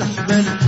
I'm a man.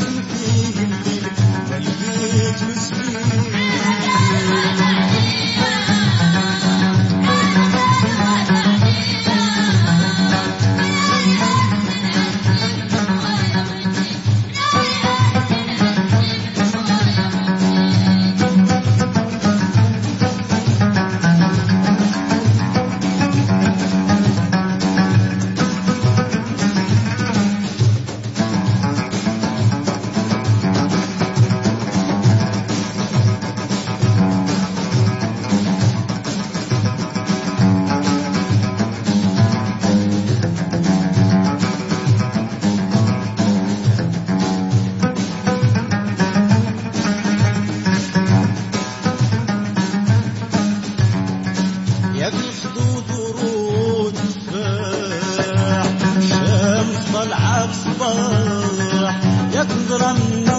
Mexican kandıran